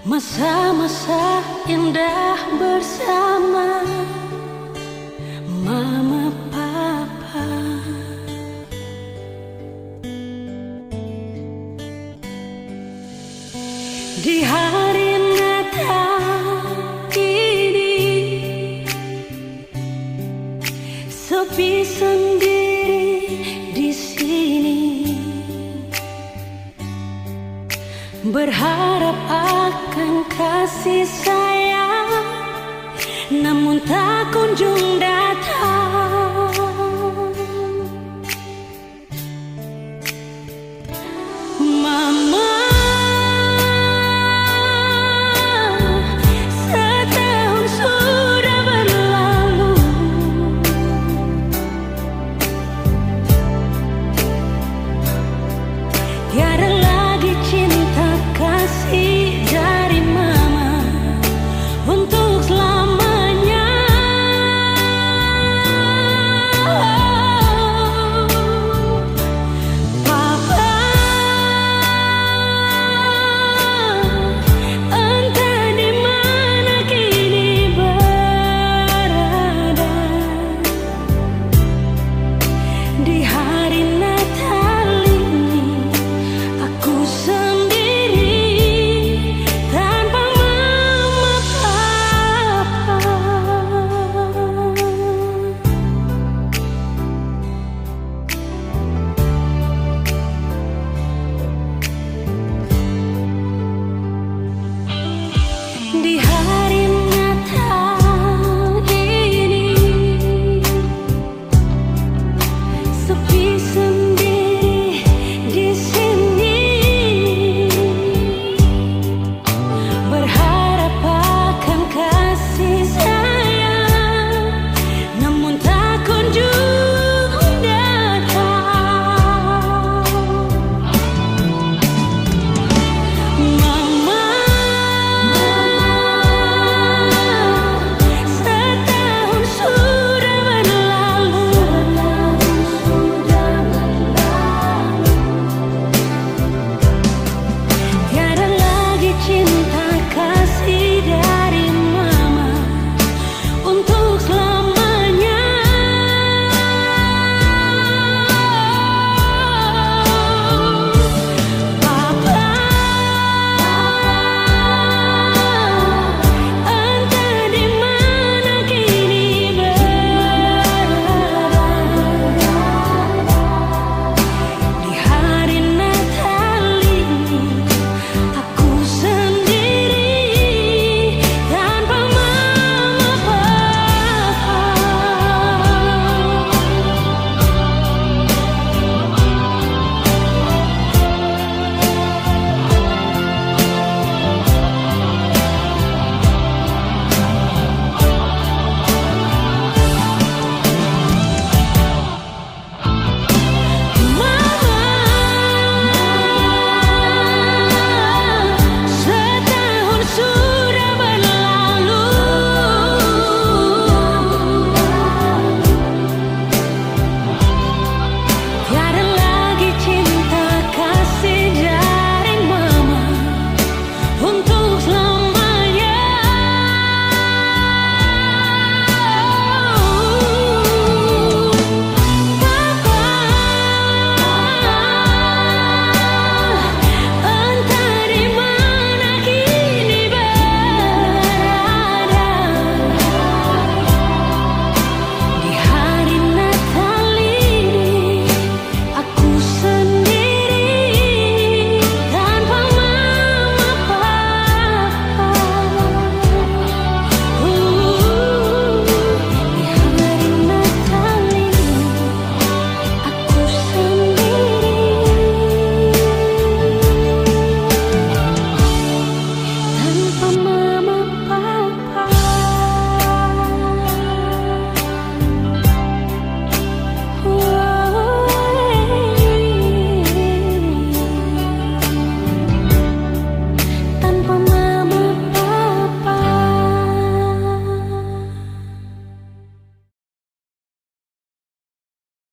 Masa-masa indah bersama. Mama Papa. Di hari Natal ini Sepi sendiri Berharap akan kasih sayang Namun tak kunjung datang.